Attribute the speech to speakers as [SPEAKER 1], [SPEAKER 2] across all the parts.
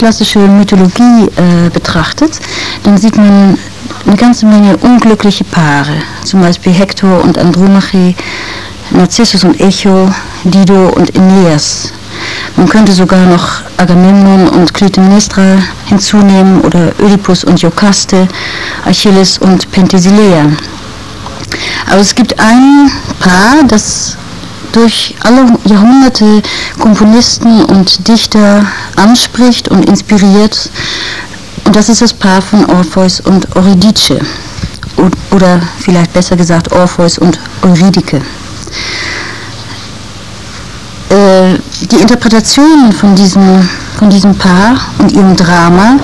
[SPEAKER 1] klassische Mythologie äh, betrachtet, dann sieht man eine ganze Menge unglückliche Paare, zum Beispiel Hektor und Andromache, Narzissus und Echo, Dido und Aeneas. Man könnte sogar noch Agamemnon und Clytemnestra hinzunehmen oder Oedipus und Jokaste, Achilles und Penthesilea. Aber es gibt ein Paar, das durch alle Jahrhunderte Komponisten und Dichter anspricht und inspiriert. Und das ist das Paar von Orpheus und Eurydice. Oder vielleicht besser gesagt Orpheus und Eurydike. Äh, die Interpretationen von diesem, von diesem Paar und ihrem Drama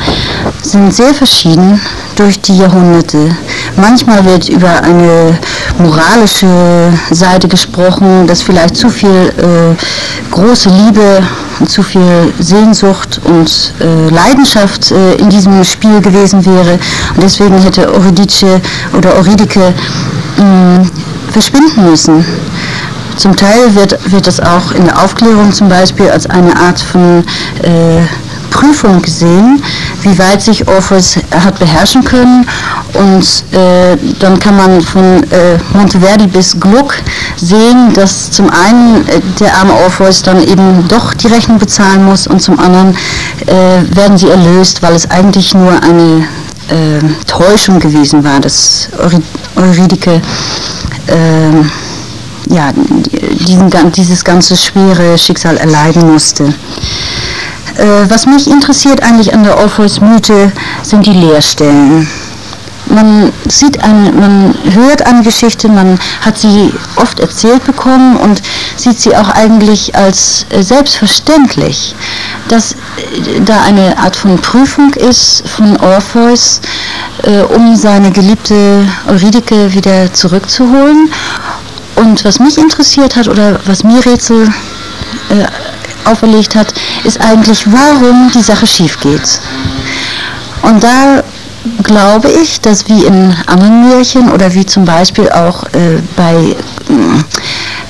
[SPEAKER 1] sind sehr verschieden durch die Jahrhunderte. Manchmal wird über eine moralische Seite gesprochen, dass vielleicht zu viel äh, große Liebe und zu viel Sehnsucht und äh, Leidenschaft äh, in diesem Spiel gewesen wäre. Und deswegen hätte Eurydice oder Eurydike verschwinden müssen. Zum Teil wird, wird das auch in der Aufklärung zum Beispiel als eine Art von äh, Prüfung gesehen, wie weit sich Orpheus hat beherrschen können. Und äh, dann kann man von äh, Monteverdi bis Gluck sehen, dass zum einen äh, der arme Orpheus dann eben doch die Rechnung bezahlen muss und zum anderen äh, werden sie erlöst, weil es eigentlich nur eine äh, Täuschung gewesen war, dass Eurydike ja, diesen, dieses ganze schwere Schicksal erleiden musste. Äh, was mich interessiert eigentlich an der Orpheus-Mythe sind die Leerstellen. Man sieht eine, man hört eine Geschichte, man hat sie oft erzählt bekommen und sieht sie auch eigentlich als äh, selbstverständlich, dass äh, da eine Art von Prüfung ist von Orpheus, um seine geliebte Eurydike wieder zurückzuholen. Und was mich interessiert hat oder was mir Rätsel auferlegt hat, ist eigentlich, warum die Sache schief geht. Und da glaube ich, dass wie in anderen Märchen oder wie zum Beispiel auch äh, bei äh,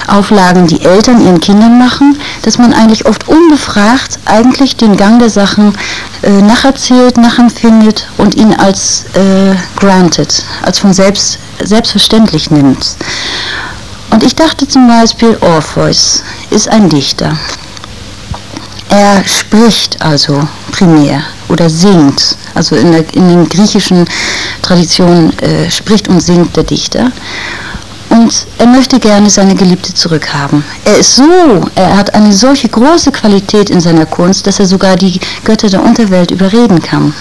[SPEAKER 1] Auflagen, die Eltern ihren Kindern machen, dass man eigentlich oft unbefragt eigentlich den Gang der Sachen äh, nacherzählt, nachempfindet und ihn als äh, granted, als von selbst, selbstverständlich nimmt. Und ich dachte zum Beispiel, Orpheus ist ein Dichter. Er spricht also primär oder singt. Also in der, in den griechischen Traditionen äh, spricht und singt der Dichter. Und er möchte gerne seine Geliebte zurückhaben. Er ist so, er hat eine solche große Qualität in seiner Kunst, dass er sogar die Götter der Unterwelt überreden kann.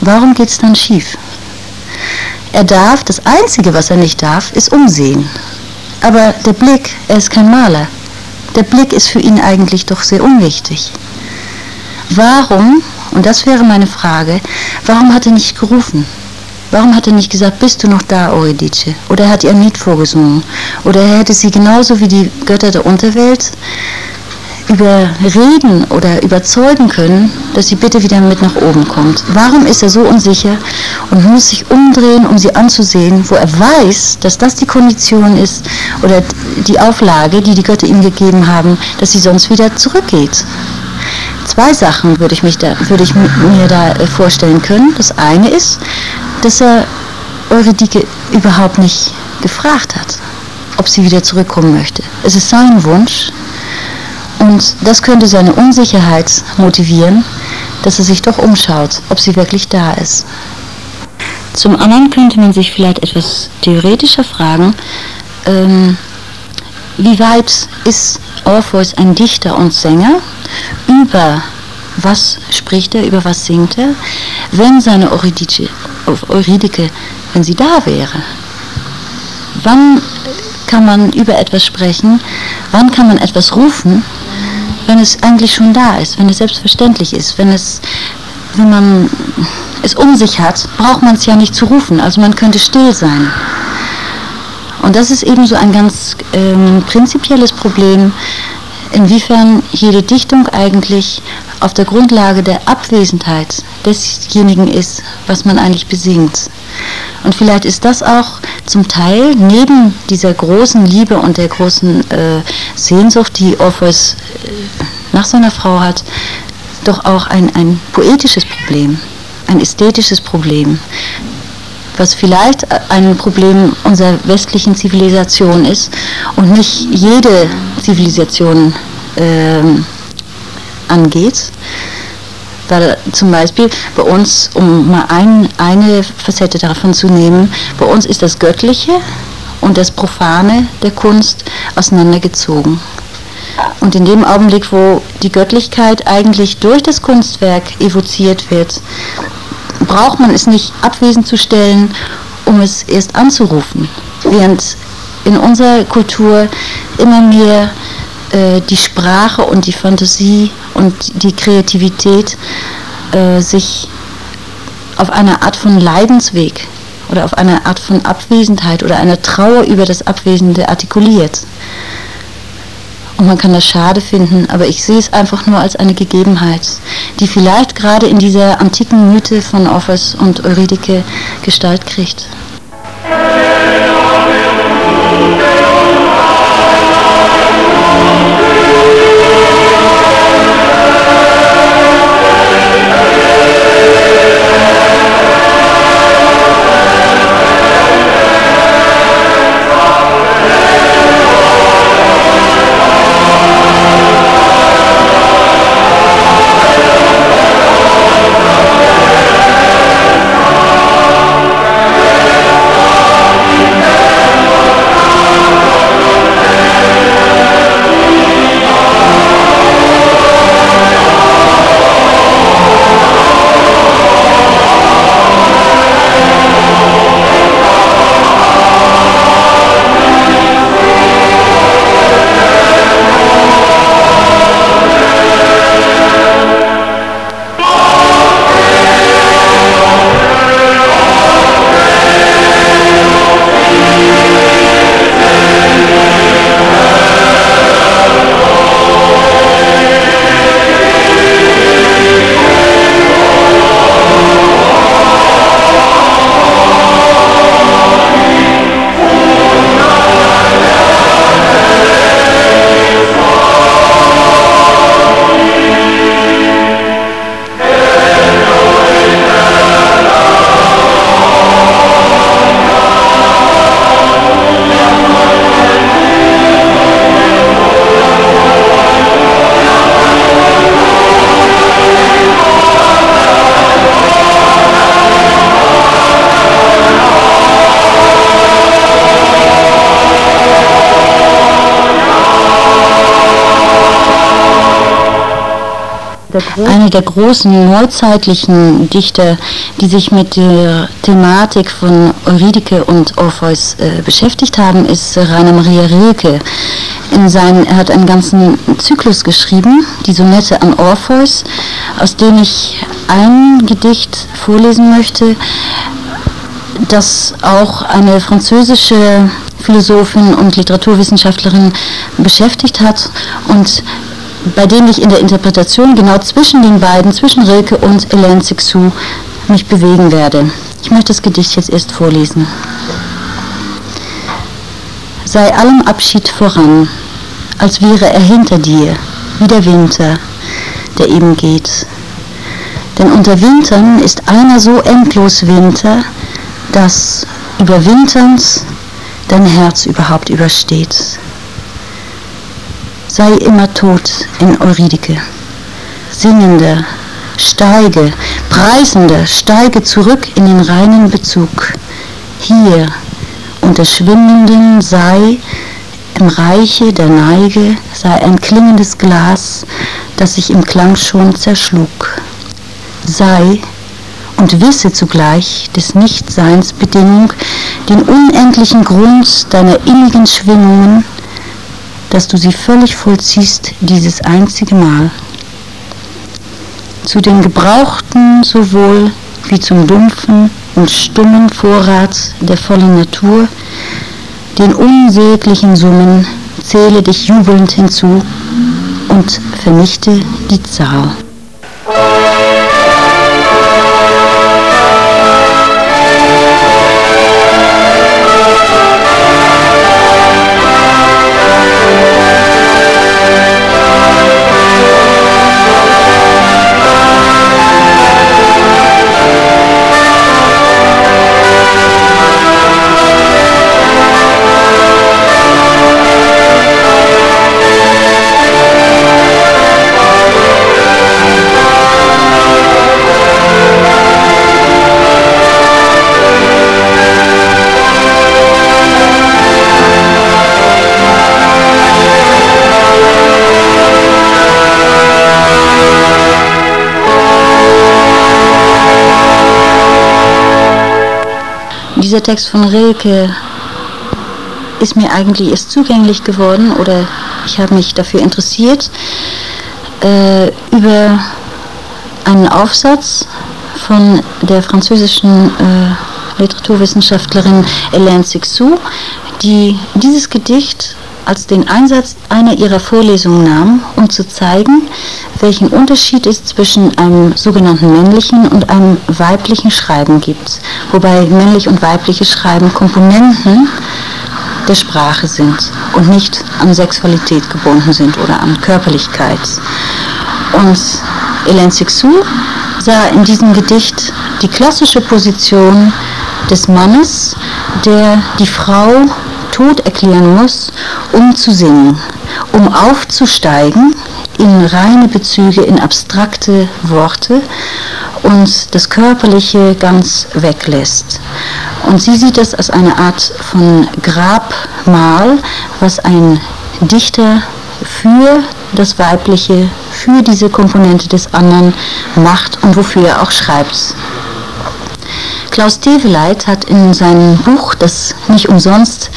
[SPEAKER 1] Warum geht es dann schief? Er darf, das Einzige, was er nicht darf, ist umsehen. Aber der Blick, er ist kein Maler. Der Blick ist für ihn eigentlich doch sehr unwichtig. Warum, und das wäre meine Frage, warum hat er nicht gerufen? Warum hat er nicht gesagt, bist du noch da, Eurydice? Oder er hat ihr ein Lied vorgesungen? Oder er hätte sie genauso wie die Götter der Unterwelt überreden oder überzeugen können, dass sie bitte wieder mit nach oben kommt. Warum ist er so unsicher und muss sich umdrehen, um sie anzusehen, wo er weiß, dass das die Kondition ist oder die Auflage, die die Götter ihm gegeben haben, dass sie sonst wieder zurückgeht? Zwei Sachen würde ich, mich da, würde ich mir da äh, vorstellen können. Das eine ist, dass er Eurydike überhaupt nicht gefragt hat, ob sie wieder zurückkommen möchte. Es ist sein Wunsch, und das könnte seine Unsicherheit motivieren, dass er sich doch umschaut, ob sie wirklich da ist. Zum anderen könnte man sich vielleicht etwas theoretischer fragen, ähm, wie weit ist Orpheus ein Dichter und Sänger? Über was spricht er, über was singt er, wenn seine Eurydice, Eurydike, wenn sie da wäre? Wann kann man über etwas sprechen? Wann kann man etwas rufen? Wenn es eigentlich schon da ist, wenn es selbstverständlich ist, wenn es, wenn man es um sich hat, braucht man es ja nicht zu rufen. Also man könnte still sein. Und das ist eben so ein ganz ähm, prinzipielles Problem, inwiefern jede Dichtung eigentlich auf der Grundlage der Abwesenheit desjenigen ist, was man eigentlich besingt. Und vielleicht ist das auch zum Teil neben dieser großen Liebe und der großen äh, Sehnsucht, die Orpheus äh, nach seiner Frau hat, doch auch ein, ein poetisches Problem, ein ästhetisches Problem, was vielleicht ein Problem unserer westlichen Zivilisation ist und nicht jede Zivilisation äh, angeht. Weil zum Beispiel bei uns, um mal ein, eine Facette davon zu nehmen, bei uns ist das Göttliche und das Profane der Kunst auseinandergezogen. Und in dem Augenblick, wo die Göttlichkeit eigentlich durch das Kunstwerk evoziert wird, braucht man es nicht abwesend zu stellen, um es erst anzurufen. Während in unserer Kultur immer mehr äh, die Sprache und die Fantasie und die Kreativität äh, sich auf eine Art von Leidensweg oder auf eine Art von Abwesenheit oder einer Trauer über das Abwesende artikuliert. Und man kann das schade finden, aber ich sehe es einfach nur als eine Gegebenheit, die vielleicht gerade in dieser antiken Mythe von Orpheus und Eurydike Gestalt kriegt. Eine der großen neuzeitlichen Dichter, die sich mit der Thematik von Eurydike und Orpheus äh, beschäftigt haben, ist Rainer Maria Rilke. In seinen, er hat einen ganzen Zyklus geschrieben, die Sonette an Orpheus, aus dem ich ein Gedicht vorlesen möchte, das auch eine französische Philosophin und Literaturwissenschaftlerin beschäftigt hat und bei dem ich in der Interpretation genau zwischen den beiden, zwischen Rilke und Hélène Sixou, mich bewegen werde. Ich möchte das Gedicht jetzt erst vorlesen. Sei allem Abschied voran, als wäre er hinter dir, wie der Winter, der eben geht. Denn unter Wintern ist einer so endlos Winter, dass überwinternd dein Herz überhaupt übersteht sei immer tot in Eurydike. Singende, steige, preisende, steige zurück in den reinen Bezug. Hier unter Schwimmenden sei im Reiche der Neige sei ein klingendes Glas, das sich im Klang schon zerschlug. Sei und wisse zugleich des Nichtseins Bedingung den unendlichen Grund deiner innigen Schwingungen, dass du sie völlig vollziehst dieses einzige Mal. Zu den gebrauchten sowohl wie zum dumpfen und stummen Vorrat der vollen Natur, den unsäglichen Summen zähle dich jubelnd hinzu und vernichte die Zahl. Dieser Text von Rilke ist mir eigentlich erst zugänglich geworden oder ich habe mich dafür interessiert äh, über einen Aufsatz von der französischen äh, Literaturwissenschaftlerin Hélène Sixou, die dieses Gedicht als den Einsatz einer ihrer Vorlesungen nahm, um zu zeigen, welchen Unterschied es zwischen einem sogenannten männlichen und einem weiblichen Schreiben gibt, wobei männlich und weibliches Schreiben Komponenten der Sprache sind und nicht an Sexualität gebunden sind oder an Körperlichkeit. Und Hélène Sixou sah in diesem Gedicht die klassische Position des Mannes, der die Frau tot erklären muss, um zu singen, um aufzusteigen in reine Bezüge, in abstrakte Worte und das Körperliche ganz weglässt. Und sie sieht das als eine Art von Grabmal, was ein Dichter für das Weibliche, für diese Komponente des anderen macht und wofür er auch schreibt. Klaus Teveleit hat in seinem Buch, das nicht umsonst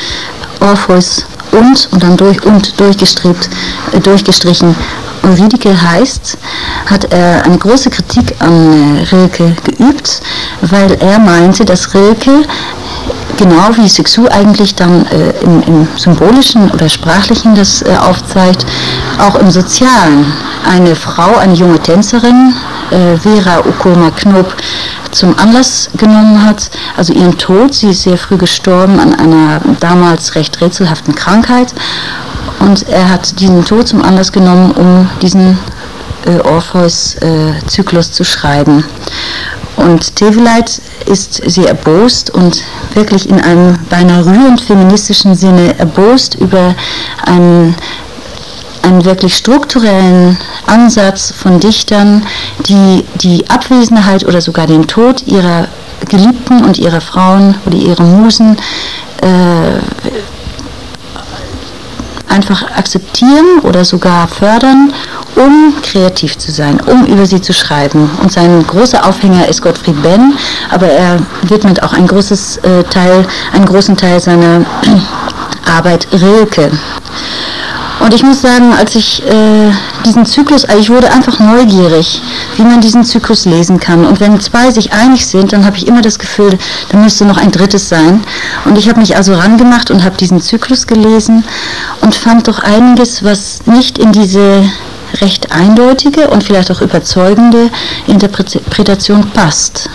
[SPEAKER 1] Orpheus und und dann durch und durchgestrebt, äh, durchgestrichen Euridike heißt, hat er eine große Kritik an äh, Rilke geübt, weil er meinte, dass Rilke genau wie Sixou eigentlich dann äh, im, im, symbolischen oder sprachlichen das äh, aufzeigt, auch im sozialen. Eine Frau, eine junge Tänzerin, äh, Vera Ukoma Knob, zum Anlass genommen hat, also ihren Tod, sie ist sehr früh gestorben an einer damals recht rätselhaften Krankheit und er hat diesen Tod zum Anlass genommen, um diesen äh, Orpheus-Zyklus äh, zu schreiben. Und Teveleit ist sehr erbost und wirklich in einem beinahe rührend feministischen Sinne erbost über einen, einen wirklich strukturellen Ansatz von Dichtern, die die Abwesenheit oder sogar den Tod ihrer Geliebten und ihrer Frauen oder ihrer Musen äh, einfach akzeptieren oder sogar fördern, um kreativ zu sein, um über sie zu schreiben. Und sein großer Aufhänger ist Gottfried Benn, aber er widmet auch ein großes, äh, Teil, einen großen Teil seiner Arbeit Rilke. Und ich muss sagen, als ich äh, diesen Zyklus, also ich wurde einfach neugierig, wie man diesen Zyklus lesen kann. Und wenn zwei sich einig sind, dann habe ich immer das Gefühl, da müsste noch ein drittes sein. Und ich habe mich also rangemacht und habe diesen Zyklus gelesen und fand doch einiges, was nicht in diese recht eindeutige und vielleicht auch überzeugende Interpretation passt.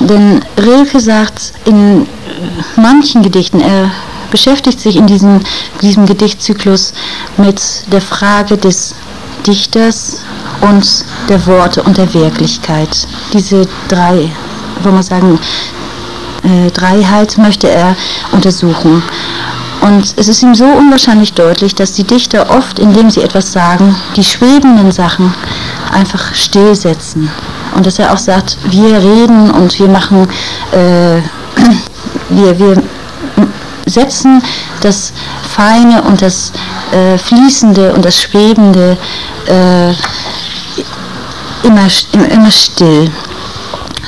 [SPEAKER 1] Denn Rilke sagt in manchen Gedichten, er beschäftigt sich in diesem, diesem Gedichtzyklus mit der Frage des Dichters und der Worte und der Wirklichkeit. Diese drei, wollen wir sagen, äh, Dreiheit möchte er untersuchen. Und es ist ihm so unwahrscheinlich deutlich, dass die Dichter oft, indem sie etwas sagen, die schwebenden Sachen einfach stillsetzen. Und dass er auch sagt, wir reden und wir machen, äh, wir, wir setzen das Feine und das äh, Fließende und das Schwebende äh, immer, immer still.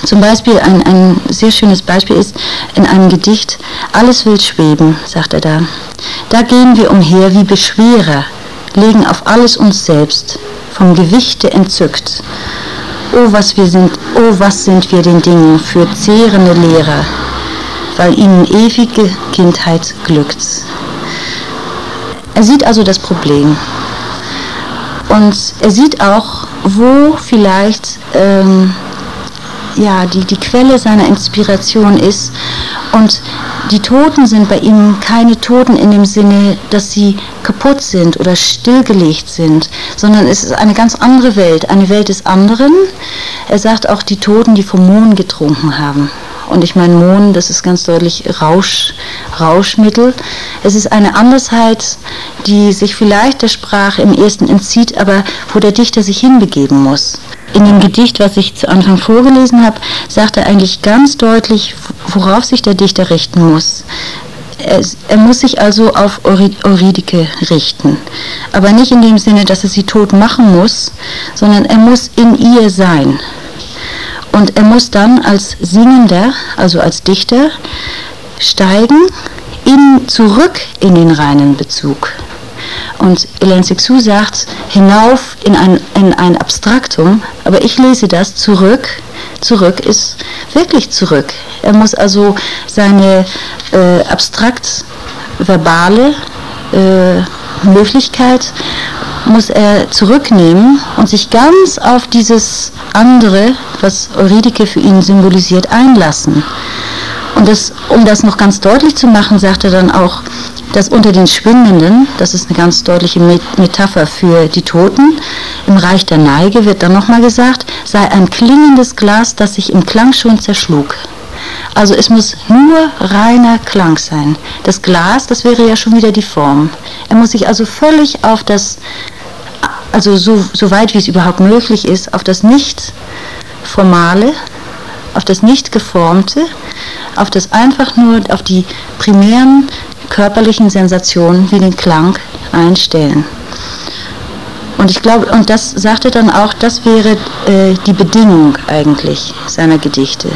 [SPEAKER 1] Zum Beispiel ein, ein sehr schönes Beispiel ist in einem Gedicht, alles will schweben, sagt er da. Da gehen wir umher wie Beschwerer, legen auf alles uns selbst, vom Gewichte entzückt. Oh, was wir sind, oh, was sind wir den Dingen für zehrende Lehrer, weil ihnen ewige Kindheit glückt. Er sieht also das Problem. Und er sieht auch, wo vielleicht ähm, ja, die, die Quelle seiner Inspiration ist. Und die Toten sind bei ihm keine Toten in dem Sinne, dass sie kaputt sind oder stillgelegt sind, sondern es ist eine ganz andere Welt, eine Welt des anderen. Er sagt auch die Toten, die vom Mond getrunken haben. Und ich meine, Mohn, das ist ganz deutlich Rausch, Rauschmittel. Es ist eine Andersheit, die sich vielleicht der Sprache im ersten entzieht, aber wo der Dichter sich hinbegeben muss. In dem Gedicht, was ich zu Anfang vorgelesen habe, sagt er eigentlich ganz deutlich, worauf sich der Dichter richten muss. Er, er, muss sich also auf Euridike richten. Aber nicht in dem Sinne, dass er sie tot machen muss, sondern er muss in ihr sein. Und er muss dann als Singender, also als Dichter, steigen in, zurück in den reinen Bezug. Und Hélène Sixou sagt, hinauf in ein, in ein Abstraktum, aber ich lese das zurück. Zurück ist wirklich zurück. Er muss also seine äh, abstrakt verbale äh, Möglichkeit muss er zurücknehmen und sich ganz auf dieses andere, was Euridike für ihn symbolisiert, einlassen. Und das, um das noch ganz deutlich zu machen, sagt er dann auch, dass unter den Schwindenden, das ist eine ganz deutliche Metapher für die Toten, im Reich der Neige wird dann nochmal gesagt, sei ein klingendes Glas, das sich im Klang schon zerschlug. Also es muss nur reiner Klang sein. Das Glas, das wäre ja schon wieder die Form. Er muss sich also völlig auf das, also so, so weit wie es überhaupt möglich ist, auf das nicht formale, auf das nicht geformte, auf das einfach nur, auf die primären körperlichen Sensationen wie den Klang einstellen. Und ich glaube, und das sagte dann auch, das wäre äh, die Bedingung eigentlich seiner Gedichte.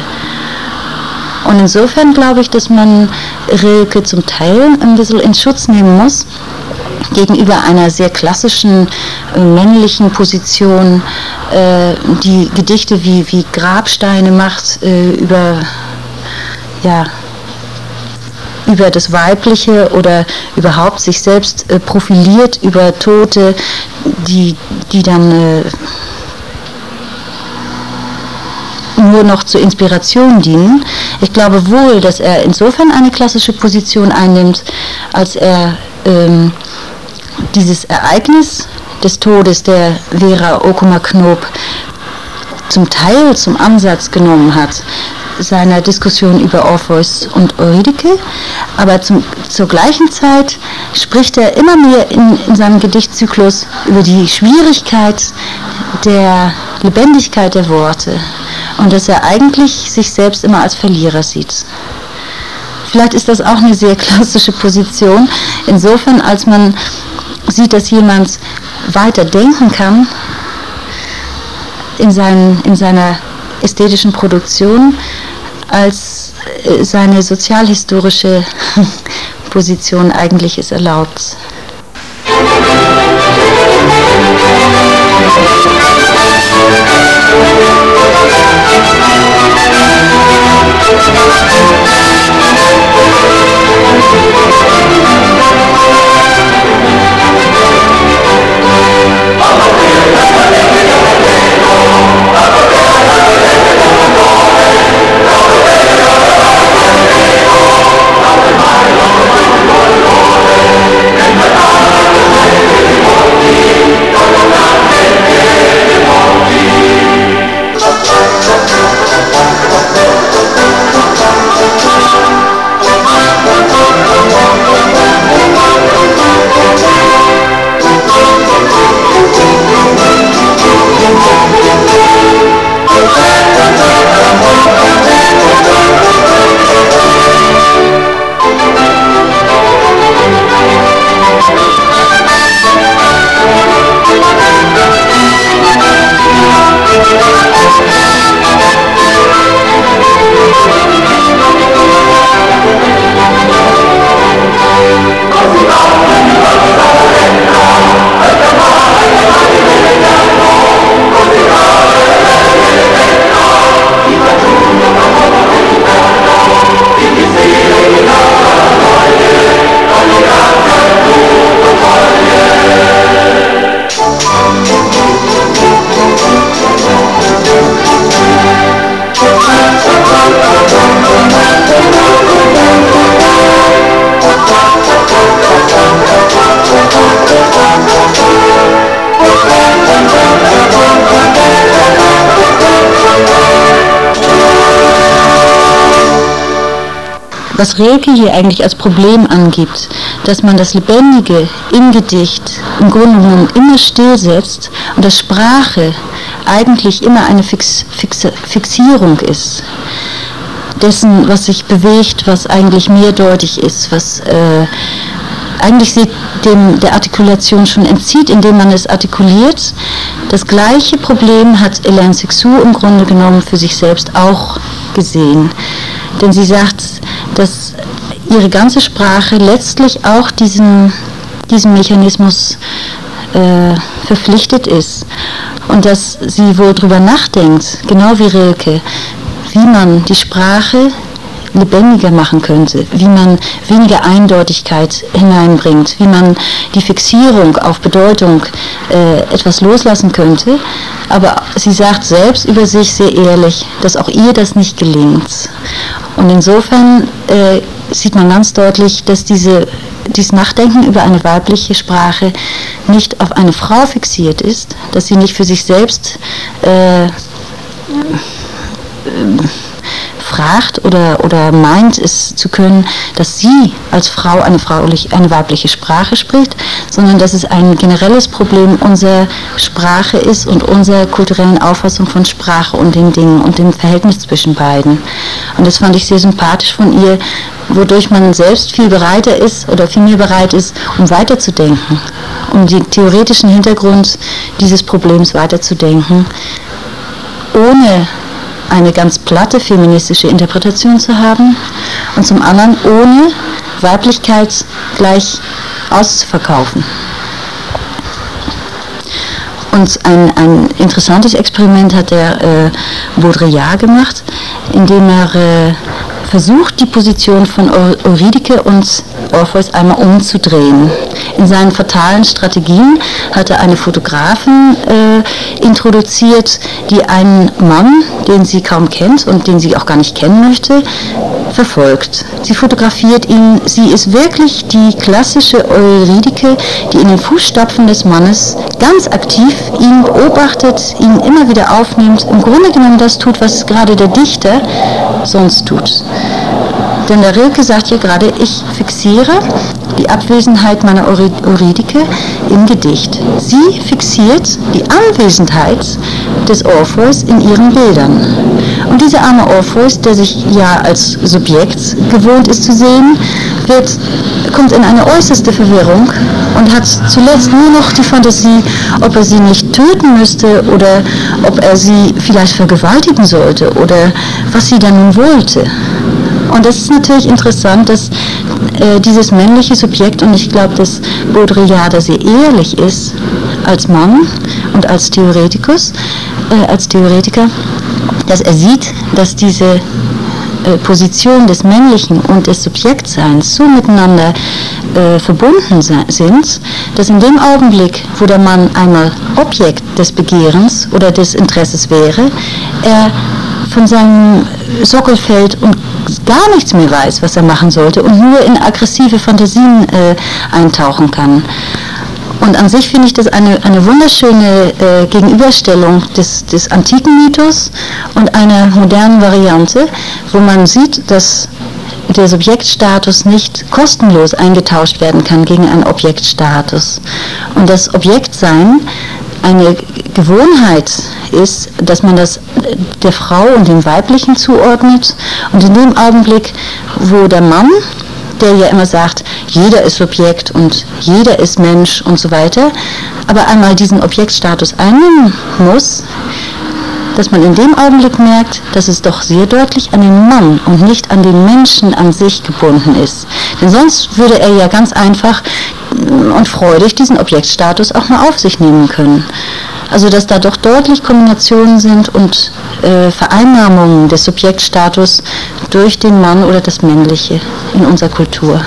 [SPEAKER 1] Und insofern glaube ich, dass man Rilke zum Teil ein bisschen in Schutz nehmen muss gegenüber einer sehr klassischen äh, männlichen Position, äh, die Gedichte wie, wie Grabsteine macht äh, über ja, über das Weibliche oder überhaupt sich selbst profiliert über Tote, die, die dann nur noch zur Inspiration dienen. Ich glaube wohl, dass er insofern eine klassische Position einnimmt, als er ähm, dieses Ereignis des Todes der Vera Okuma Knob zum Teil zum Ansatz genommen hat seiner Diskussion über Orpheus und Eurydike, aber zum, zur gleichen Zeit spricht er immer mehr in, in seinem Gedichtzyklus über die Schwierigkeit der Lebendigkeit der Worte und dass er eigentlich sich selbst immer als Verlierer sieht. Vielleicht ist das auch eine sehr klassische Position, insofern als man sieht, dass jemand weiter denken kann in, seinen, in seiner ästhetischen Produktion als äh, seine sozialhistorische Position eigentlich es erlaubt. Was Rilke hier eigentlich als Problem angibt, dass man das Lebendige im Gedicht im Grunde genommen immer stillsetzt und dass Sprache eigentlich immer eine Fix, Fix, Fixierung ist dessen, was sich bewegt, was eigentlich mehrdeutig ist, was äh, eigentlich sich dem, der Artikulation schon entzieht, indem man es artikuliert. Das gleiche Problem hat Hélène Sixou im Grunde genommen für sich selbst auch gesehen. Denn sie sagt, dass ihre ganze Sprache letztlich auch diesem, diesem Mechanismus äh, verpflichtet ist und dass sie wohl darüber nachdenkt, genau wie Rilke, wie man die Sprache lebendiger machen könnte, wie man weniger Eindeutigkeit hineinbringt, wie man die Fixierung auf Bedeutung äh, etwas loslassen könnte. Aber sie sagt selbst über sich sehr ehrlich, dass auch ihr das nicht gelingt. Und insofern äh, sieht man ganz deutlich, dass diese, dieses Nachdenken über eine weibliche Sprache nicht auf eine Frau fixiert ist, dass sie nicht für sich selbst äh, fragt oder, oder meint es zu können, dass sie als Frau eine, fraulich, eine weibliche Sprache spricht, sondern dass es ein generelles Problem unserer Sprache ist und unserer kulturellen Auffassung von Sprache und den Dingen und dem Verhältnis zwischen beiden. Und das fand ich sehr sympathisch von ihr, wodurch man selbst viel bereiter ist oder viel mehr bereit ist, um weiterzudenken, um den theoretischen Hintergrund dieses Problems weiterzudenken, ohne eine ganz platte feministische Interpretation zu haben und zum anderen ohne Weiblichkeit gleich auszuverkaufen. Und ein, ein interessantes Experiment hat der äh, Baudrillard gemacht, indem er äh, versucht, die Position von Eurydike und Orpheus einmal umzudrehen. In seinen fatalen Strategien hat er eine Fotografin äh, introduziert, die einen Mann, den sie kaum kennt und den sie auch gar nicht kennen möchte, verfolgt. Sie fotografiert ihn. Sie ist wirklich die klassische Eurydike, die in den Fußstapfen des Mannes ganz aktiv ihn beobachtet, ihn immer wieder aufnimmt, im Grunde genommen das tut, was gerade der Dichter sonst tut. Denn der Rilke sagt hier gerade, ich fixiere die Abwesenheit meiner Euridike im Gedicht. Sie fixiert die Anwesenheit des Orpheus in ihren Bildern. Und dieser arme Orpheus, der sich ja als Subjekt gewohnt ist zu sehen, wird, kommt in eine äußerste Verwirrung und hat zuletzt nur noch die Fantasie, ob er sie nicht töten müsste oder ob er sie vielleicht vergewaltigen sollte oder was sie dann nun wollte. Und das ist natürlich interessant, dass äh, dieses männliche Subjekt, und ich glaube, dass Baudrillard sehr ehrlich ist als Mann und als Theoretikus, äh, als Theoretiker, dass er sieht, dass diese äh, Position des Männlichen und des Subjektseins so miteinander äh, verbunden sind, dass in dem Augenblick, wo der Mann einmal Objekt des Begehrens oder des Interesses wäre, er von seinem Sockel fällt und gar nichts mehr weiß, was er machen sollte und nur in aggressive Fantasien äh, eintauchen kann. Und an sich finde ich das eine, eine wunderschöne äh, Gegenüberstellung des, des antiken Mythos und einer modernen Variante, wo man sieht, dass der Subjektstatus nicht kostenlos eingetauscht werden kann gegen einen Objektstatus. Und das Objektsein eine Gewohnheit ist, dass man das der Frau und dem Weiblichen zuordnet. Und in dem Augenblick, wo der Mann, der ja immer sagt, jeder ist Subjekt und jeder ist Mensch und so weiter, aber einmal diesen Objektstatus einnehmen muss, dass man in dem Augenblick merkt, dass es doch sehr deutlich an den Mann und nicht an den Menschen an sich gebunden ist. Denn sonst würde er ja ganz einfach und freudig diesen Objektstatus auch mal auf sich nehmen können. Also dass da doch deutlich Kombinationen sind und äh, Vereinnahmungen des Subjektstatus durch den Mann oder das Männliche in unserer Kultur.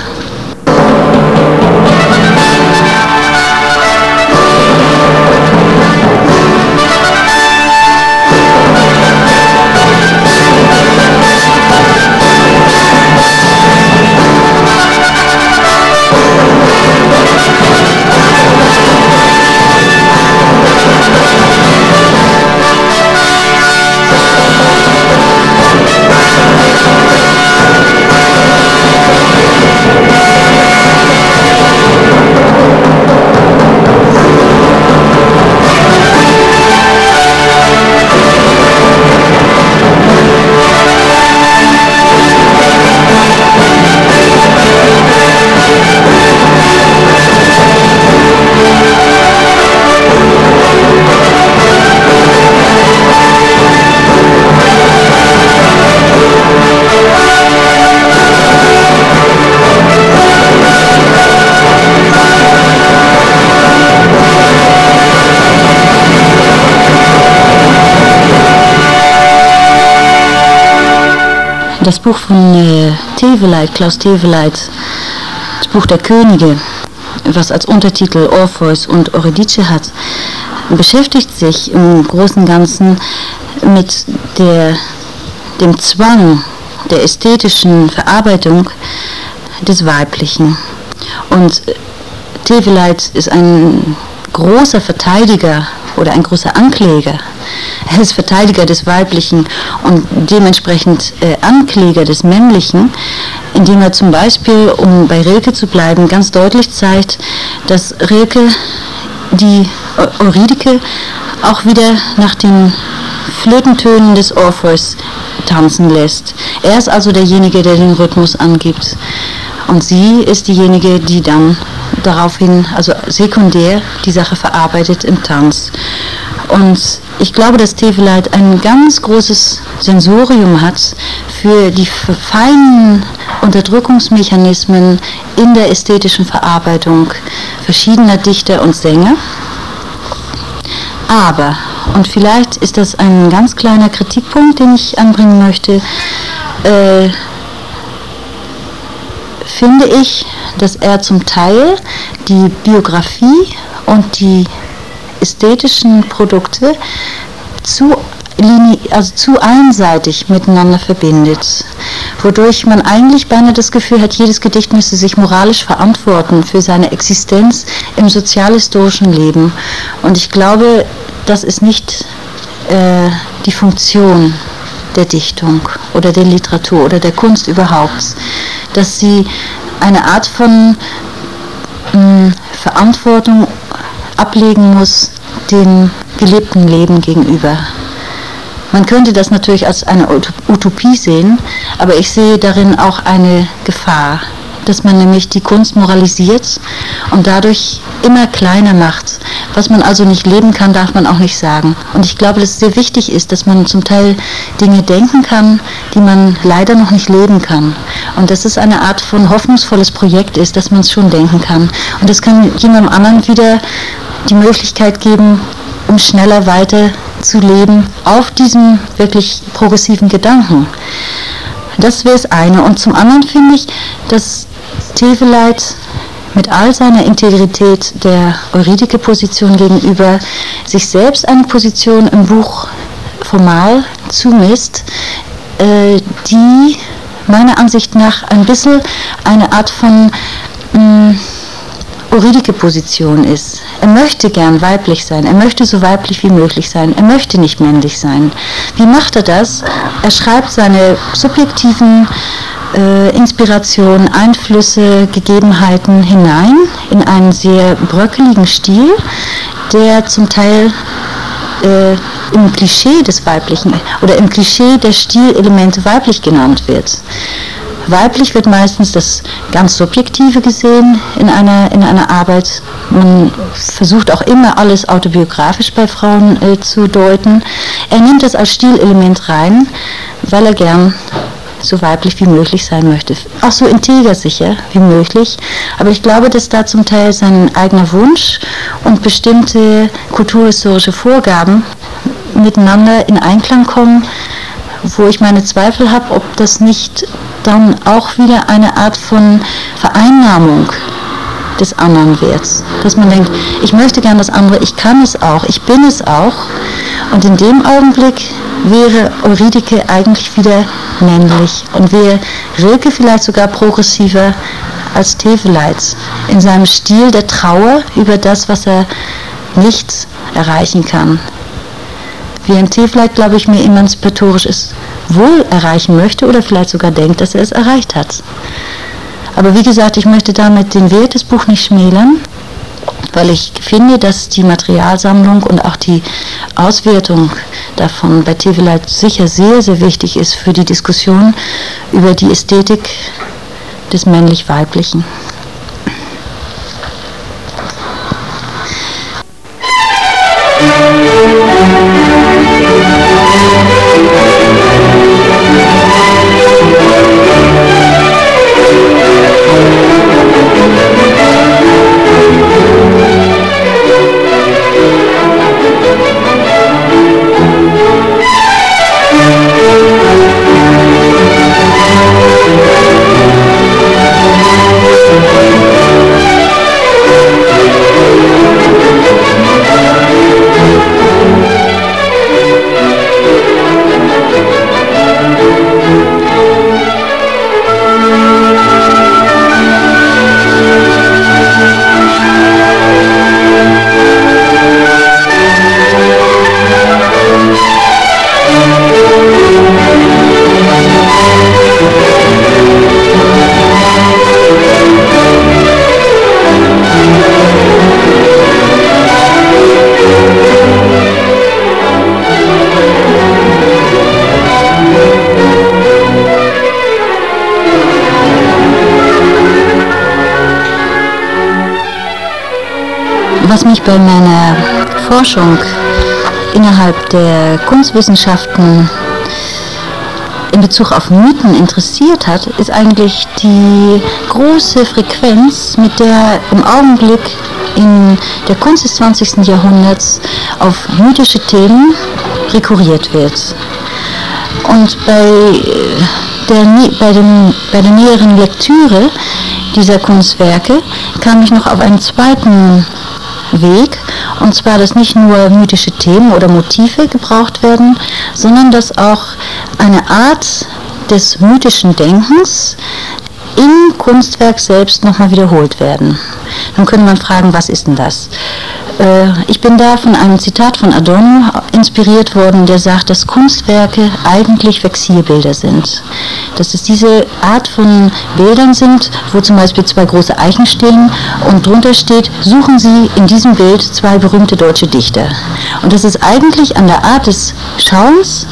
[SPEAKER 1] Das Buch von äh, Teveleit, Klaus Teveleit, das Buch der Könige, was als Untertitel Orpheus und Eurydice hat, beschäftigt sich im Großen und Ganzen mit der, dem Zwang der ästhetischen Verarbeitung des Weiblichen. Und Teveleit ist ein großer Verteidiger oder ein großer Ankläger. Er ist Verteidiger des Weiblichen und dementsprechend äh, Ankläger des Männlichen, indem er zum Beispiel, um bei Rilke zu bleiben, ganz deutlich zeigt, dass Rilke die Eurydike auch wieder nach den Flötentönen des Orpheus tanzen lässt. Er ist also derjenige, der den Rhythmus angibt. Und sie ist diejenige, die dann daraufhin, also sekundär, die Sache verarbeitet im Tanz. Und ich glaube, dass Teveleit ein ganz großes Sensorium hat für die feinen Unterdrückungsmechanismen in der ästhetischen Verarbeitung verschiedener Dichter und Sänger. Aber, und vielleicht ist das ein ganz kleiner Kritikpunkt, den ich anbringen möchte, äh, finde ich, dass er zum Teil die Biografie und die ästhetischen Produkte zu, also zu einseitig miteinander verbindet, wodurch man eigentlich beinahe das Gefühl hat, jedes Gedicht müsse sich moralisch verantworten für seine Existenz im sozialhistorischen Leben. Und ich glaube, das ist nicht äh, die Funktion der Dichtung oder der Literatur oder der Kunst überhaupt, dass sie eine Art von mh, hm, Verantwortung ablegen muss dem gelebten Leben gegenüber. Man könnte das natürlich als eine Utopie sehen, aber ich sehe darin auch eine Gefahr, dass man nämlich die Kunst moralisiert und dadurch immer kleiner macht. Was man also nicht leben kann, darf man auch nicht sagen. Und ich glaube, dass es sehr wichtig ist, dass man zum Teil Dinge denken kann, die man leider noch nicht leben kann. Und dass es eine Art von hoffnungsvolles Projekt ist, dass man es schon denken kann. Und das kann jemandem anderen wieder die Möglichkeit geben, um schneller weiter zu leben auf diesem wirklich progressiven Gedanken. Das wäre das eine. Und zum anderen finde ich, dass Teveleit mit all seiner Integrität der Eurydike-Position gegenüber sich selbst eine Position im Buch formal zumisst, äh, die meiner Ansicht nach ein bisschen eine Art von mh, mm, Euridike-Position ist. Er möchte gern weiblich sein, er möchte so weiblich wie möglich sein, er möchte nicht männlich sein. Wie macht er das? Er schreibt seine subjektiven äh, Inspirationen, Einflüsse, Gegebenheiten hinein in einen sehr bröckeligen Stil, der zum Teil äh, im Klischee des Weiblichen oder im Klischee der Stilelemente weiblich genannt wird. Weiblich wird meistens das ganz Subjektive gesehen in einer, in einer Arbeit. Man versucht auch immer alles autobiografisch bei Frauen äh, zu deuten. Er nimmt das als Stilelement rein, weil er gern so weiblich wie möglich sein möchte. Auch so integer sicher wie möglich. Aber ich glaube, dass da zum Teil sein eigener Wunsch und bestimmte kulturhistorische Vorgaben miteinander in Einklang kommen, wo ich meine Zweifel habe, ob das nicht dann auch wieder eine Art von Vereinnahmung des anderen wird. Dass man denkt, ich möchte gern das andere, ich kann es auch, ich bin es auch. Und in dem Augenblick wäre Euridike eigentlich wieder männlich und wäre Rilke vielleicht sogar progressiver als Teveleit in seinem Stil der Trauer über das, was er nicht erreichen kann. Während Teveleit, glaube ich, mehr emanzipatorisch ist, wohl erreichen möchte oder vielleicht sogar denkt, dass er es erreicht hat. Aber wie gesagt, ich möchte damit den Wert des Buches nicht schmälern, weil ich finde, dass die Materialsammlung und auch die Auswertung davon bei Teveleit sicher sehr, sehr wichtig ist für die Diskussion über die Ästhetik des männlich-weiblichen. Musik was mich bei meiner Forschung innerhalb der Kunstwissenschaften in Bezug auf Mythen interessiert hat, ist eigentlich die große Frequenz, mit der im Augenblick in der Kunst des 20. Jahrhunderts auf mythische Themen rekurriert wird. Und bei der, bei, dem, bei der näheren Lektüre dieser Kunstwerke kam ich noch auf einen zweiten Weg, und zwar, dass nicht nur mythische Themen oder Motive gebraucht werden, sondern dass auch eine Art des mythischen Denkens im Kunstwerk selbst nochmal wiederholt werden. Dann könnte man fragen, was ist denn das? Äh, ich bin da von einem Zitat von Adorno inspiriert worden, der sagt, dass Kunstwerke eigentlich Vexierbilder sind. Dass es diese Art von Bildern sind, wo zum Beispiel zwei große Eichen stehen und drunter steht, suchen Sie in diesem Bild zwei berühmte deutsche Dichter. Und dass es eigentlich an der Art des Schauens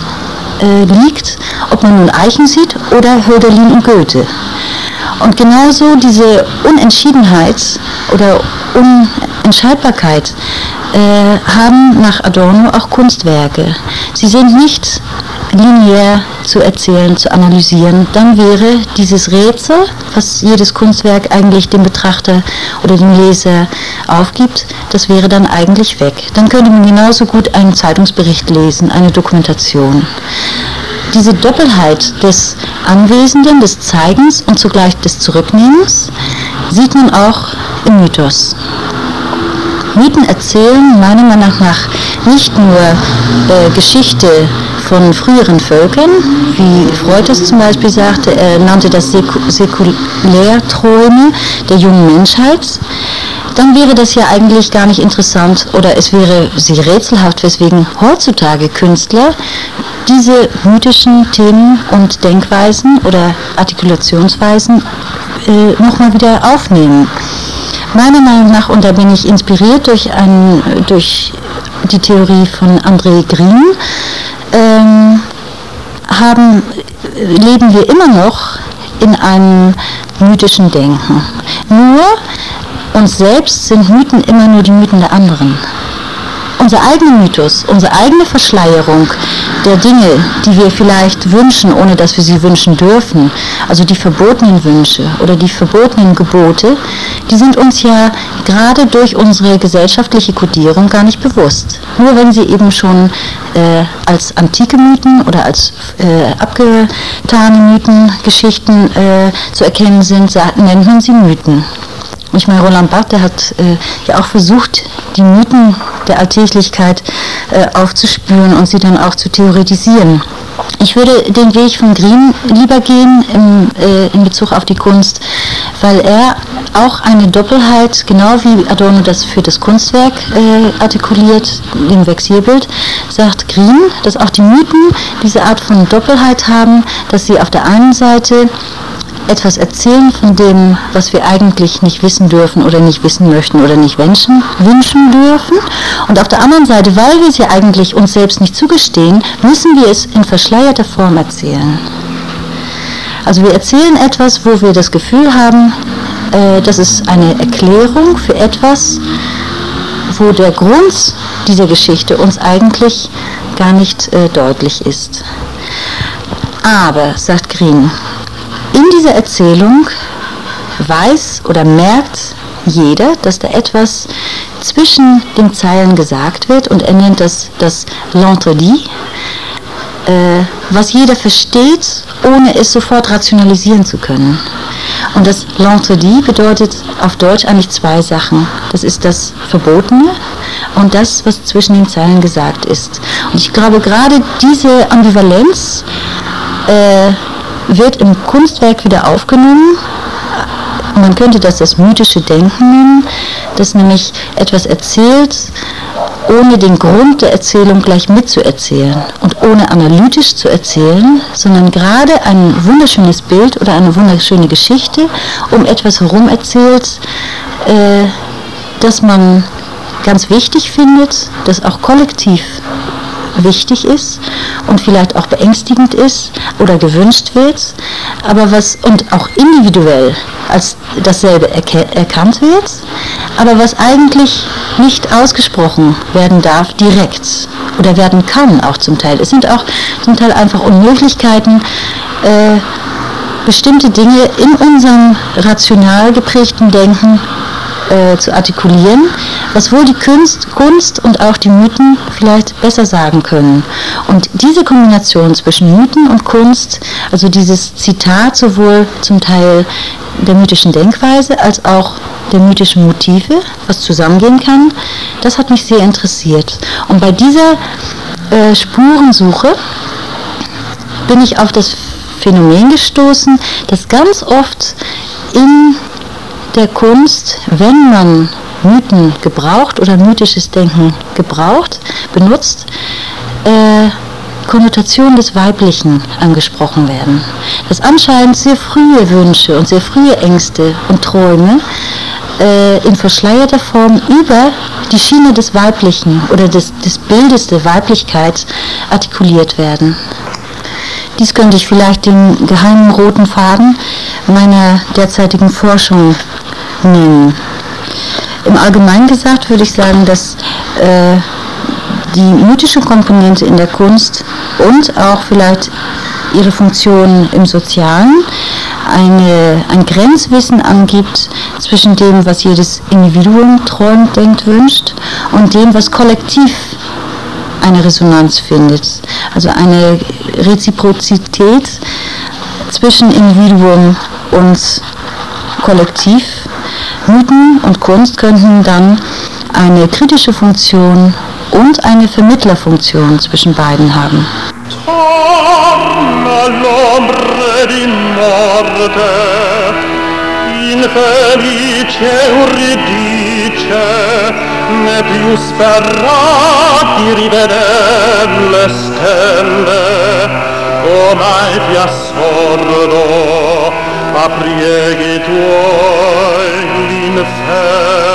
[SPEAKER 1] äh, liegt, ob man nun Eichen sieht oder Hölderlin und Goethe. Und genauso diese Unentschiedenheit oder Unentscheidbarkeit äh, haben nach Adorno auch Kunstwerke. Sie sind nicht linear zu erzählen, zu analysieren, dann wäre dieses Rätsel, was jedes Kunstwerk eigentlich dem Betrachter oder dem Leser aufgibt, das wäre dann eigentlich weg. Dann könnte man genauso gut einen Zeitungsbericht lesen, eine Dokumentation diese Doppelheit des Anwesenden, des Zeigens und zugleich des Zurücknehmens sieht man auch im Mythos. Mythen erzählen meiner Meinung nach nicht nur äh, Geschichte von früheren Völkern, wie Freud es zum Beispiel sagte, er nannte das Säkulärträume der jungen Menschheit, dann wäre das ja eigentlich gar nicht interessant oder es wäre sehr rätselhaft, weswegen heutzutage Künstler diese mythischen Themen und Denkweisen oder Artikulationsweisen äh, nochmal wieder aufnehmen. Meiner Meinung nach, und da bin ich inspiriert durch, ein, durch die Theorie von André Green, ähm, haben, leben wir immer noch in einem mythischen Denken. Nur uns selbst sind Mythen immer nur die Mythen der anderen unser eigener Mythos, unsere eigene Verschleierung der Dinge, die wir vielleicht wünschen, ohne dass wir sie wünschen dürfen, also die verbotenen Wünsche oder die verbotenen Gebote, die sind uns ja gerade durch unsere gesellschaftliche Kodierung gar nicht bewusst. Nur wenn sie eben schon äh, als antike Mythen oder als äh, abgetane Mythen, Geschichten äh, zu erkennen sind, nennt man sie Mythen. Ich meine, Roland Barthes hat äh, ja auch versucht, die Mythen der Alltäglichkeit äh, aufzuspüren und sie dann auch zu theoretisieren. Ich würde den Weg von Green lieber gehen im, äh, in Bezug auf die Kunst, weil er auch eine Doppelheit, genau wie Adorno das für das Kunstwerk äh, artikuliert, im Vexierbild, sagt Green, dass auch die Mythen diese Art von Doppelheit haben, dass sie auf der einen Seite etwas erzählen von dem, was wir eigentlich nicht wissen dürfen oder nicht wissen möchten oder nicht wünschen, wünschen dürfen. Und auf der anderen Seite, weil wir es ja eigentlich uns selbst nicht zugestehen, müssen wir es in verschleierter Form erzählen. Also wir erzählen etwas, wo wir das Gefühl haben, äh, das ist eine Erklärung für etwas, wo der Grund dieser Geschichte uns eigentlich gar nicht äh, deutlich ist. Aber, sagt Green, in dieser Erzählung weiß oder merkt jeder, dass da etwas zwischen den Zeilen gesagt wird und er nennt das das L'entredit, äh, was jeder versteht, ohne es sofort rationalisieren zu können. Und das L'entredit bedeutet auf Deutsch eigentlich zwei Sachen. Das ist das Verbotene und das, was zwischen den Zeilen gesagt ist. Und ich glaube, gerade diese Ambivalenz äh, wird im Kunstwerk wieder aufgenommen. Man könnte das das mythische Denken nennen, das nämlich etwas erzählt, ohne den Grund der Erzählung gleich mitzuerzählen und ohne analytisch zu erzählen, sondern gerade ein wunderschönes Bild oder eine wunderschöne Geschichte um etwas herum erzählt, äh, das man ganz wichtig findet, das auch kollektiv wichtig ist und vielleicht auch beängstigend ist oder gewünscht wird, aber was und auch individuell als dasselbe erkannt wird, aber was eigentlich nicht ausgesprochen werden darf direkt oder werden kann auch zum Teil. Es sind auch zum Teil einfach Unmöglichkeiten, äh, bestimmte Dinge in unserem rational geprägten Denken äh, zu artikulieren, was wohl die Kunst, Kunst und auch die Mythen vielleicht besser sagen können. Und diese Kombination zwischen Mythen und Kunst, also dieses Zitat sowohl zum Teil der mythischen Denkweise als auch der mythischen Motive, was zusammengehen kann, das hat mich sehr interessiert. Und bei dieser äh, Spurensuche bin ich auf das Phänomen gestoßen, dass ganz oft in der Kunst, wenn man Mythen gebraucht oder mythisches Denken gebraucht, benutzt, äh, Konnotationen des Weiblichen angesprochen werden. Dass anscheinend sehr frühe Wünsche und sehr frühe Ängste und Träume äh, in verschleierter Form über die Schiene des Weiblichen oder des, des Bildes der Weiblichkeit artikuliert werden. Dies könnte ich vielleicht den geheimen roten Faden meiner derzeitigen Forschung nennen. Im Allgemeinen gesagt würde ich sagen, dass äh, die mythische Komponente in der Kunst und auch vielleicht ihre Funktion im Sozialen eine, ein Grenzwissen angibt zwischen dem, was jedes Individuum träumt, denkt, wünscht und dem, was kollektiv eine Resonanz findet. Also eine Reziprozität zwischen Individuum und Kollektiv. Mythen und Kunst könnten dann eine kritische Funktion und eine Vermittlerfunktion zwischen beiden haben. Infelice urdice, ne più sperrati riveder le stelle, ormai più assordo a prieghi tuoi the first.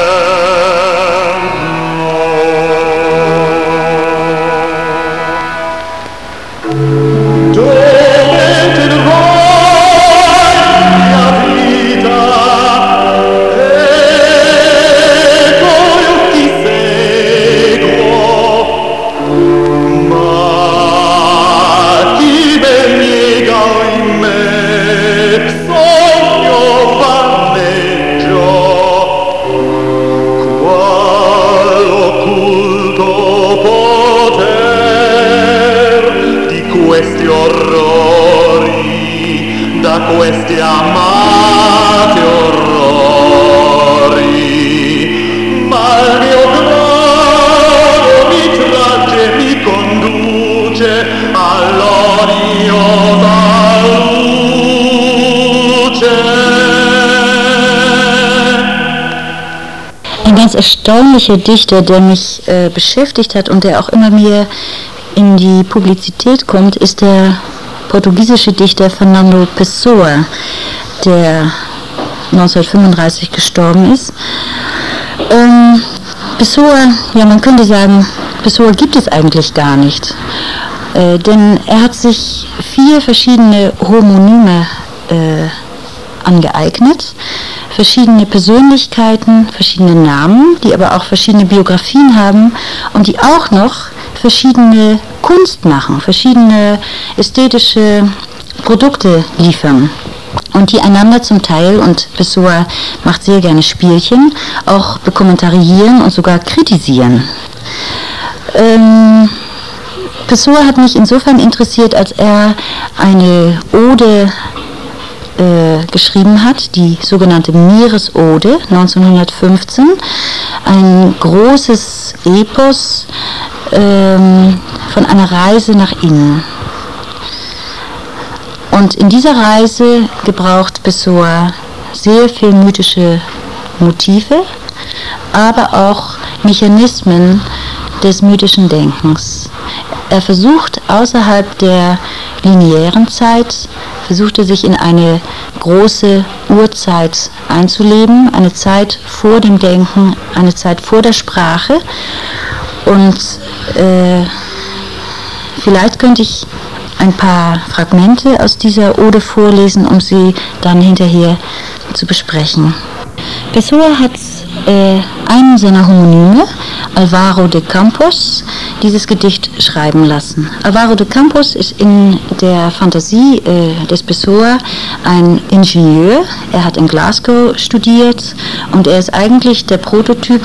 [SPEAKER 1] L'inferno. ganz erstaunlicher Dichter, der mich äh, beschäftigt hat und der auch immer mehr in die Publizität kommt, ist der portugiesische Dichter Fernando Pessoa, der 1935 gestorben ist. Ähm, Pessoa, ja man könnte sagen, Pessoa gibt es eigentlich gar nicht, äh, denn er hat sich vier verschiedene Homonyme äh, angeeignet verschiedene Persönlichkeiten, verschiedene Namen, die aber auch verschiedene Biografien haben und die auch noch verschiedene Kunst machen, verschiedene ästhetische Produkte liefern und die einander zum Teil, und Pessoa macht sehr gerne Spielchen, auch bekommentarieren und sogar kritisieren. Ähm, Pessoa hat mich insofern interessiert, als er eine Ode äh, geschrieben hat, die sogenannte Meeresode 1915, ein großes Epos ähm, von einer Reise nach innen. Und in dieser Reise gebraucht Pessoa sehr viel mythische Motive, aber auch Mechanismen des mythischen Denkens. Er versucht außerhalb der linearen Zeit versuchte sich in eine große Urzeit einzuleben, eine Zeit vor dem Denken, eine Zeit vor der Sprache. Und äh, vielleicht könnte ich ein paar Fragmente aus dieser Ode vorlesen, um sie dann hinterher zu besprechen. Pessoa hat äh, einen seiner Homonyme, Alvaro de Campos, dieses Gedicht schreiben lassen. Alvaro de Campos ist in der Fantasie äh, des Pessoa ein Ingenieur. Er hat in Glasgow studiert und er ist eigentlich der Prototyp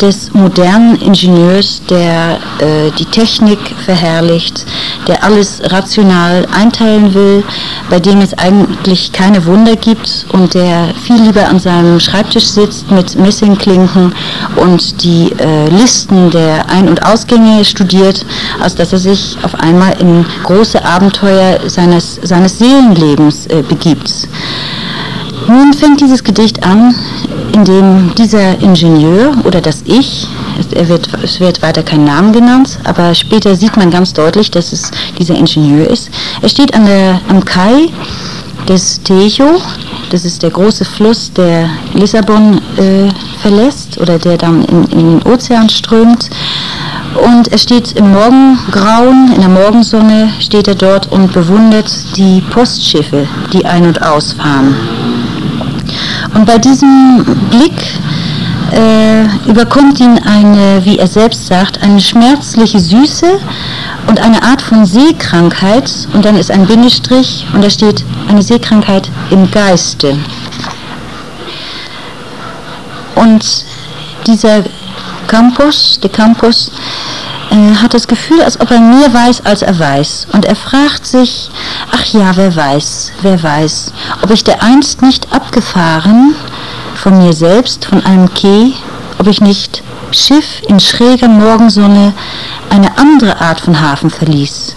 [SPEAKER 1] des modernen Ingenieurs, der äh, die Technik verherrlicht, der alles rational einteilen will, bei dem es eigentlich keine Wunder gibt und der viel lieber an seinem Schreibtisch sitzt mit Messingklinken und die äh, Listen der Ein- und Ausgänge studiert, als dass er sich auf einmal in große Abenteuer seines, seines Seelenlebens äh, begibt. Nun fängt dieses Gedicht an, in dem dieser Ingenieur oder das Ich, es wird, es wird weiter kein Name genannt, aber später sieht man ganz deutlich, dass es dieser Ingenieur ist. Er steht an der, am Kai des Tejo, das ist der große Fluss, der Lissabon äh, verlässt oder der dann in, in den Ozean strömt. Und er steht im Morgengrauen, in der Morgensonne steht er dort und bewundert die Postschiffe, die ein- und ausfahren. Und bei diesem Blick äh, überkommt ihn eine, wie er selbst sagt, eine schmerzliche Süße und eine Art von Seekrankheit. Und dann ist ein Bindestrich und da steht eine Seekrankheit im Geiste. Und dieser Campus, der Campus, äh, hat das Gefühl, als ob er mehr weiß, als er weiß. Und er fragt sich, ach ja, wer weiß, wer weiß, ob ich dereinst nicht abgefahren von mir selbst, von einem Quai, ob ich nicht Schiff in schräger Morgensonne eine andere Art von Hafen verließ.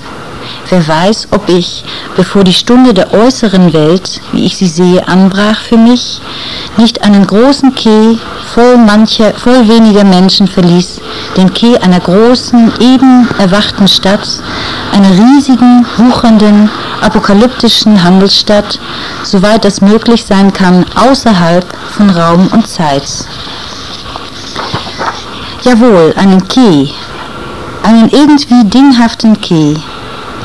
[SPEAKER 1] Wer weiß, ob ich, bevor die Stunde der äußeren Welt, wie ich sie sehe, anbrach für mich, nicht einen großen Quai voll mancher, voll weniger Menschen verließ, den Quai einer großen, eben erwachten Stadt, einer riesigen, wuchernden, apokalyptischen Handelsstadt, soweit das möglich sein kann, außerhalb von Raum und Zeit. Jawohl, einen Quai, einen irgendwie dinghaften Quai,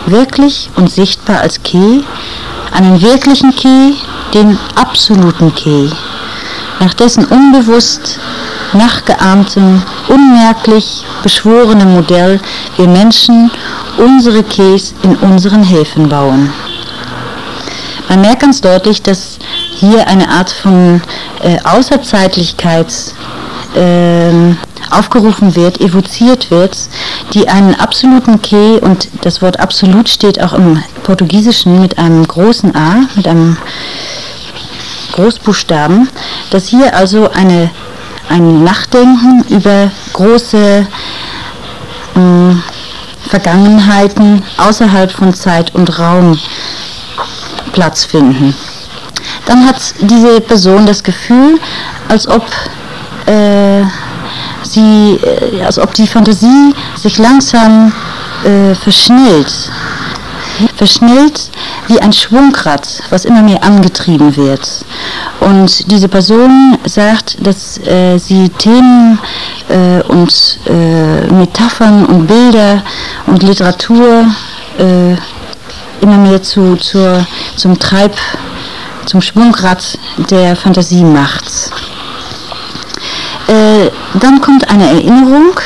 [SPEAKER 1] wirklich und sichtbar als Quai, einen wirklichen Quai, den absoluten Quai, nach dessen unbewusst nachgeahmtem, unmerklich beschworenem Modell wir Menschen unsere Quais in unseren Häfen bauen. Man merkt ganz deutlich, dass hier eine Art von äh, Außerzeitlichkeit äh, aufgerufen wird, evoziert wird, die einen absoluten Ke, und das Wort absolut steht auch im Portugiesischen mit einem großen A, mit einem Großbuchstaben, dass hier also eine, ein Nachdenken über große mh, Vergangenheiten außerhalb von Zeit und Raum Platz finden. Dann hat diese Person das Gefühl, als ob äh, sie, äh, als ob die Fantasie sich langsam äh, verschnellt. Verschnellt wie ein Schwungrad, was immer mehr angetrieben wird. Und diese Person sagt, dass äh, sie Themen äh, und äh, Metaphern und Bilder und Literatur äh, immer mehr zu, zur, zum Treib, zum Schwungrad der Fantasie macht. Äh, dann kommt eine Erinnerung,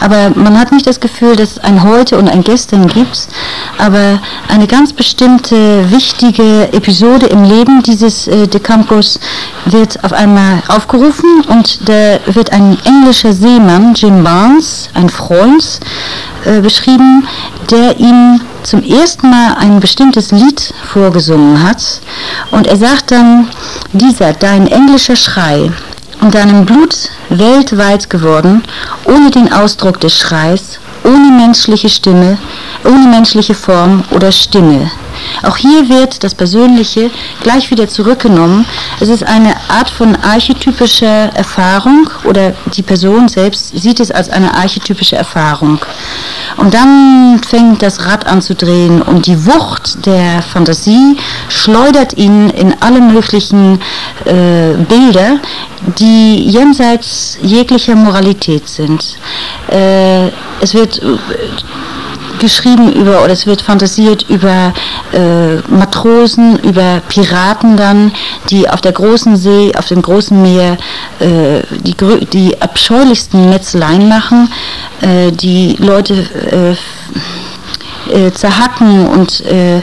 [SPEAKER 1] aber man hat nicht das Gefühl, dass es ein Heute und ein Gestern gibt, aber eine ganz bestimmte wichtige Episode im Leben dieses äh, De Campos wird auf einmal aufgerufen und da wird ein englischer Seemann, Jim Barnes, ein Freund, äh, beschrieben, der ihm zum ersten Mal ein bestimmtes Lied vorgesungen hat. Und er sagt dann, dieser, dein englischer Schrei, und deinem Blut weltweit geworden, ohne den Ausdruck des Schreis, ohne menschliche Stimme, ohne menschliche Form oder Stimme. Auch hier wird das Persönliche gleich wieder zurückgenommen. Es ist eine Art von archetypischer Erfahrung oder die Person selbst sieht es als eine archetypische Erfahrung. Und dann fängt das Rad an zu drehen und die Wucht der Fantasie schleudert ihn in alle möglichen äh, Bilder, die jenseits jeglicher Moralität sind. Äh, es wird geschrieben über, oder es wird fantasiert über äh, Matrosen, über Piraten dann, die auf der großen See, auf dem großen Meer äh, die, die abscheulichsten Metzeleien machen, äh, die Leute äh, äh, zerhacken und äh,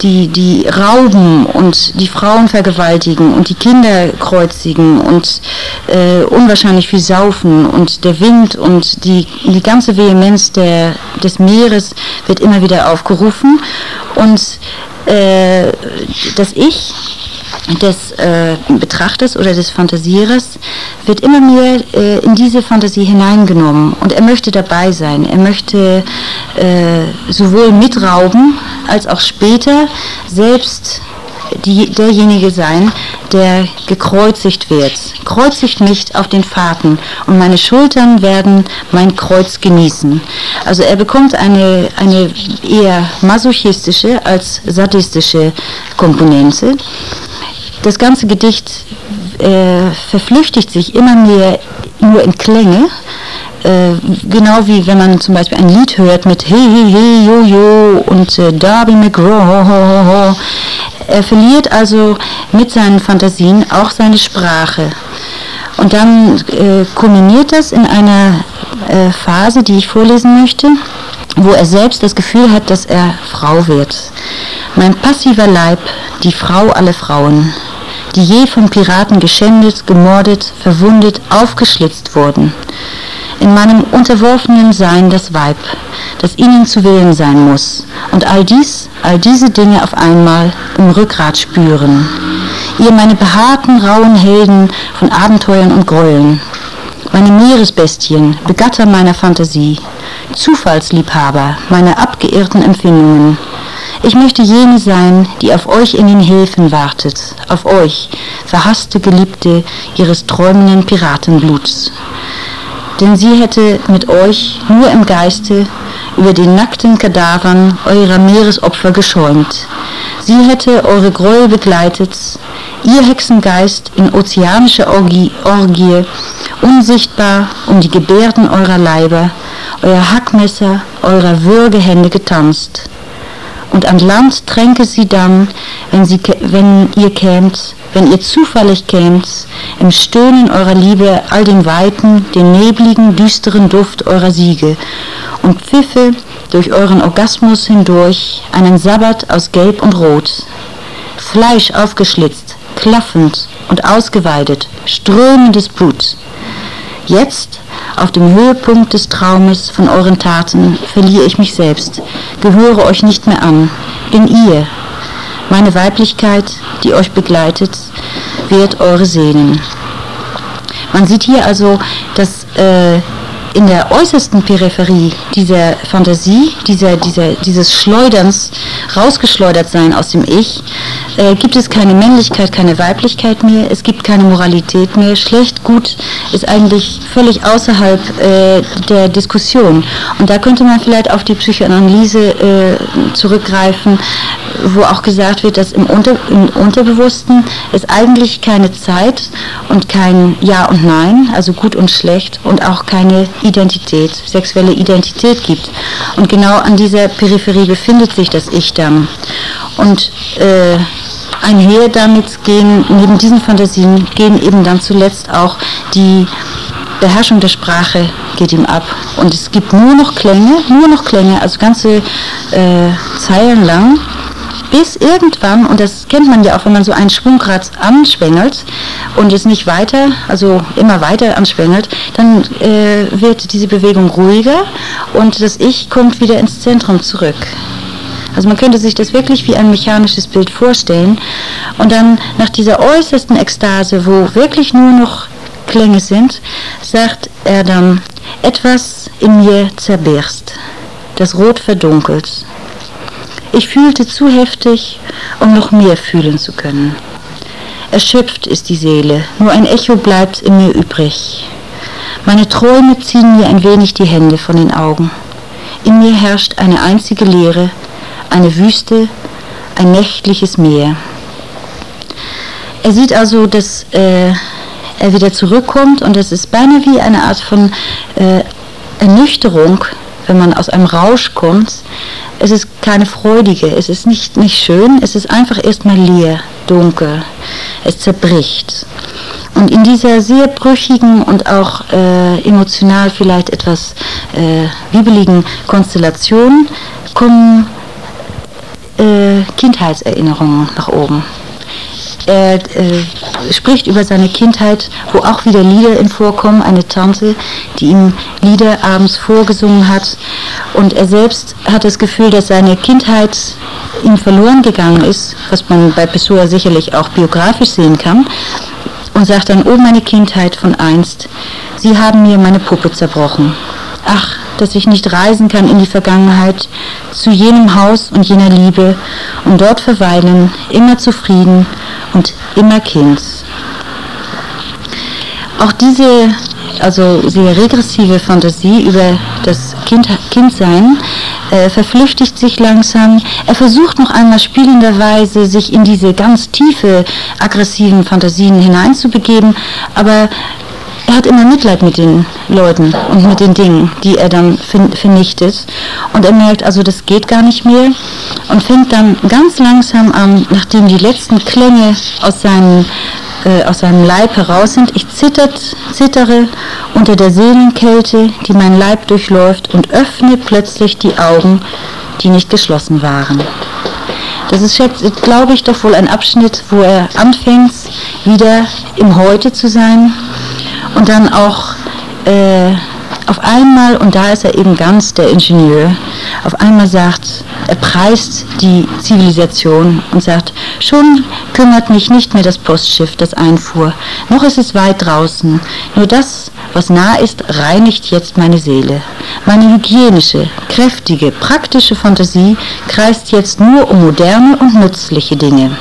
[SPEAKER 1] die, die rauben und die Frauen vergewaltigen und die Kinder kreuzigen und äh, unwahrscheinlich viel saufen und der Wind und die, die ganze Vehemenz der, des Meeres wird immer wieder aufgerufen. Und äh, das Ich des äh, Betrachters oder des Fantasierers wird immer mehr äh, in diese Fantasie hineingenommen und er möchte dabei sein. Er möchte äh, sowohl mitrauben als auch später selbst die, derjenige sein, der gekreuzigt wird. Kreuzigt mich auf den Fahrten und meine Schultern werden mein Kreuz genießen. Also er bekommt eine, eine eher masochistische als sadistische Komponente das ganze Gedicht äh, verflüchtigt sich immer mehr nur in Klänge. Äh, genau wie wenn man zum Beispiel ein Lied hört mit Hey, hey, hey, yo, yo und äh, Darby McGraw. Er verliert also mit seinen Fantasien auch seine Sprache. Und dann äh, kulminiert das in einer äh, Phase, die ich vorlesen möchte, wo er selbst das Gefühl hat, dass er Frau wird. Mein passiver Leib, die Frau aller Frauen, die je von Piraten geschändet, gemordet, verwundet, aufgeschlitzt wurden. In meinem unterworfenen Sein das Weib, das ihnen zu wählen sein muss, und all dies, all diese Dinge auf einmal im Rückgrat spüren. Ihr meine behaarten, rauen Helden von Abenteuern und Gräueln, meine Meeresbestien, Begatter meiner Fantasie, Zufallsliebhaber meiner abgeirrten Empfindungen, ich möchte jene sein, die auf euch in den Häfen wartet, auf euch, verhasste Geliebte ihres träumenden Piratenbluts. Denn sie hätte mit euch nur im Geiste über den nackten Kadavern eurer Meeresopfer geschäumt. Sie hätte eure Gräuel begleitet, ihr Hexengeist in ozeanischer Orgie, Orgie, unsichtbar um die Gebärden eurer Leiber, euer Hackmesser eurer Würgehände getanzt und an Land tränke sie dann, wenn, sie, wenn ihr kämt, wenn ihr zufällig kämt, im Stöhnen eurer Liebe all den weiten, den nebligen, düsteren Duft eurer Siege und pfiffe durch euren Orgasmus hindurch einen Sabbat aus Gelb und Rot. Fleisch aufgeschlitzt, klaffend und ausgeweidet, strömendes Blut. Jetzt auf dem Höhepunkt des Traumes von euren Taten verliere ich mich selbst, gehöre euch nicht mehr an, bin ihr. Meine Weiblichkeit, die euch begleitet, wird eure Sehnen. Man sieht hier also, dass äh, in der äußersten Peripherie dieser Fantasie, dieser, dieser, dieses Schleuderns, rausgeschleudert sein aus dem Ich, äh, gibt es keine Männlichkeit, keine Weiblichkeit mehr, es gibt keine Moralität mehr. Schlecht, gut ist eigentlich völlig außerhalb äh, der Diskussion. Und da könnte man vielleicht auf die Psychoanalyse äh, zurückgreifen, wo auch gesagt wird, dass im, Unter, im Unterbewussten es eigentlich keine Zeit und kein Ja und Nein, also gut und schlecht und auch keine Identität, sexuelle Identität gibt. Und genau an dieser Peripherie befindet sich das Ich dann. Und äh, einher damit gehen, neben diesen Fantasien, gehen eben dann zuletzt auch die Beherrschung der Sprache geht ihm ab. Und es gibt nur noch Klänge, nur noch Klänge, also ganze äh, Zeilen lang, bis irgendwann, und das kennt man ja auch, wenn man so ein Schwungrad anschwängelt und es nicht weiter, also immer weiter anschwängelt, dann äh, wird diese Bewegung ruhiger und das Ich kommt wieder ins Zentrum zurück. Also man könnte sich das wirklich wie ein mechanisches Bild vorstellen. Und dann nach dieser äußersten Ekstase, wo wirklich nur noch Klänge sind, sagt er dann, etwas in mir zerberst, das Rot verdunkelt. Ich fühlte zu heftig, um noch mehr fühlen zu können. Erschöpft ist die Seele, nur ein Echo bleibt in mir übrig. Meine Träume ziehen mir ein wenig die Hände von den Augen. In mir herrscht eine einzige Leere, eine Wüste, ein nächtliches Meer. Er sieht also, dass äh, er wieder zurückkommt und das ist beinahe wie eine Art von äh, Ernüchterung wenn man aus einem Rausch kommt, es ist keine freudige, es ist nicht, nicht schön, es ist einfach erstmal leer, dunkel, es zerbricht. Und in dieser sehr brüchigen und auch äh, emotional vielleicht etwas äh, wiebeligen Konstellation kommen äh, Kindheitserinnerungen nach oben. Er äh, spricht über seine Kindheit, wo auch wieder Lieder in vorkommen. Eine Tante, die ihm Lieder abends vorgesungen hat. Und er selbst hat das Gefühl, dass seine Kindheit ihm verloren gegangen ist, was man bei Pessoa sicherlich auch biografisch sehen kann. Und sagt dann, oh meine Kindheit von einst, Sie haben mir meine Puppe zerbrochen. Ach, dass ich nicht reisen kann in die Vergangenheit, zu jenem Haus und jener Liebe und dort verweilen, immer zufrieden und immer Kind. Auch diese also sehr regressive Fantasie über das kind, Kindsein äh, verflüchtigt sich langsam. Er versucht noch einmal spielenderweise, sich in diese ganz tiefe, aggressiven Fantasien hineinzubegeben, aber er hat immer Mitleid mit den Leuten und mit den Dingen, die er dann vernichtet. Und er merkt, also das geht gar nicht mehr und fängt dann ganz langsam an, nachdem die letzten Klänge aus seinem, äh, aus seinem Leib heraus sind, ich zittert, zittere unter der Seelenkälte, die mein Leib durchläuft und öffne plötzlich die Augen, die nicht geschlossen waren. Das ist, glaube ich, doch wohl ein Abschnitt, wo er anfängt, wieder im Heute zu sein und dann auch äh, auf einmal, und da ist er eben ganz der Ingenieur, auf einmal sagt, er preist die Zivilisation und sagt, schon kümmert mich nicht mehr das Postschiff, das einfuhr, noch ist es weit draußen, nur das, was nah ist, reinigt jetzt meine Seele. Meine hygienische, kräftige, praktische Fantasie kreist jetzt nur um moderne und nützliche Dinge.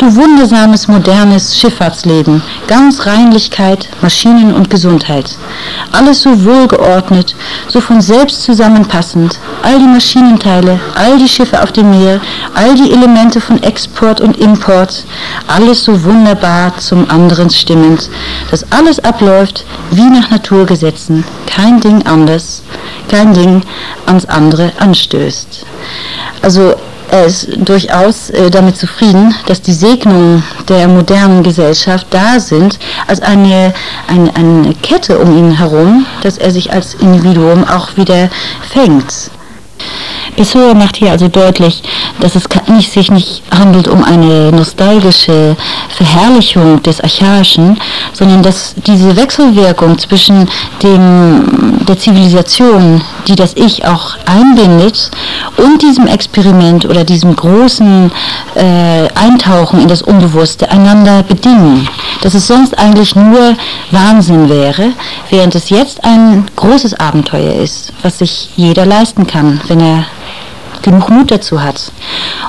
[SPEAKER 1] Du wundersames modernes Schifffahrtsleben, ganz Reinlichkeit, Maschinen und Gesundheit. Alles so wohlgeordnet, so von selbst zusammenpassend. All die Maschinenteile, all die Schiffe auf dem Meer, all die Elemente von Export und Import, alles so wunderbar zum anderen stimmend, dass alles abläuft wie nach Naturgesetzen, kein Ding anders, kein Ding ans andere anstößt. Also er ist durchaus äh, damit zufrieden, dass die Segnungen der modernen Gesellschaft da sind, als eine, eine, eine Kette um ihn herum, dass er sich als Individuum auch wieder fängt. Pessoa macht hier also deutlich, dass es nicht, sich nicht handelt um eine nostalgische Verherrlichung des Archaischen, sondern dass diese Wechselwirkung zwischen dem, der Zivilisation, die das Ich auch einbindet, und diesem Experiment oder diesem großen äh, Eintauchen in das Unbewusste einander bedingen. Dass es sonst eigentlich nur Wahnsinn wäre, während es jetzt ein großes Abenteuer ist, was sich jeder leisten kann, wenn er genug Mut dazu hat.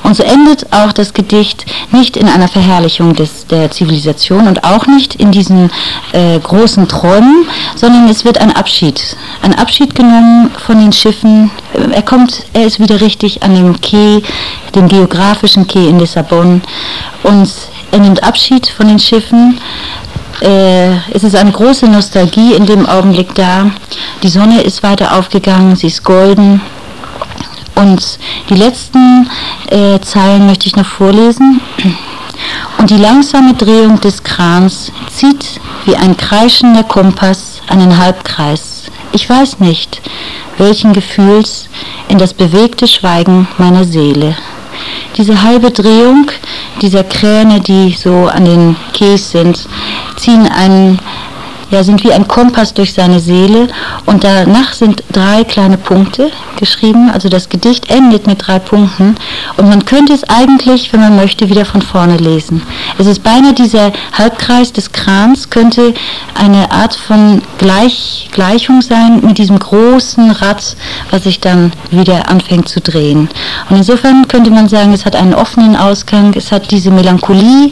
[SPEAKER 1] Und so endet auch das Gedicht nicht in einer Verherrlichung des, der Zivilisation und auch nicht in diesen äh, großen Träumen, sondern es wird ein Abschied. Ein Abschied genommen von den Schiffen. Er kommt, er ist wieder richtig an dem Quai, dem geografischen Quai in Lissabon und er nimmt Abschied von den Schiffen. Äh, es ist eine große Nostalgie in dem Augenblick da. Die Sonne ist weiter aufgegangen, sie ist golden, und die letzten äh, Zeilen möchte ich noch vorlesen. Und die langsame Drehung des Krans zieht wie ein kreischender Kompass einen Halbkreis. Ich weiß nicht, welchen Gefühls in das bewegte Schweigen meiner Seele. Diese halbe Drehung dieser Kräne, die so an den Käs sind, ziehen einen ja, sind wie ein Kompass durch seine Seele und danach sind drei kleine Punkte geschrieben. Also das Gedicht endet mit drei Punkten und man könnte es eigentlich, wenn man möchte, wieder von vorne lesen. Es ist beinahe dieser Halbkreis des Krans, könnte eine Art von Gleich, Gleichung sein mit diesem großen Rad, was sich dann wieder anfängt zu drehen. Und insofern könnte man sagen, es hat einen offenen Ausgang, es hat diese Melancholie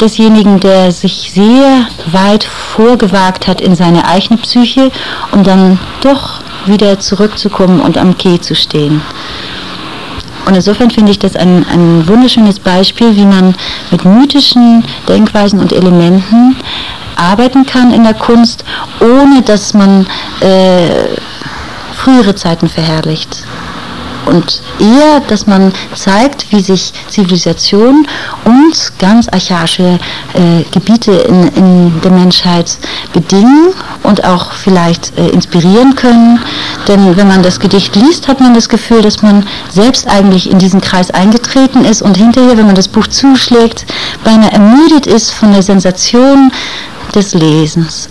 [SPEAKER 1] desjenigen, der sich sehr weit vorgewagt gebracht hat in seine eigene Psyche, um dann doch wieder zurückzukommen und am Quai zu stehen. Und insofern finde ich das ein, ein wunderschönes Beispiel, wie man mit mythischen Denkweisen und Elementen arbeiten kann in der Kunst, ohne dass man äh, frühere Zeiten verherrlicht und eher, dass man zeigt, wie sich Zivilisation und ganz archaische äh, Gebiete in, in, der Menschheit bedingen und auch vielleicht äh, inspirieren können. Denn wenn man das Gedicht liest, hat man das Gefühl, dass man selbst eigentlich in diesen Kreis eingetreten ist und hinterher, wenn man das Buch zuschlägt, beinahe ermüdet ist von der Sensation des Lesens.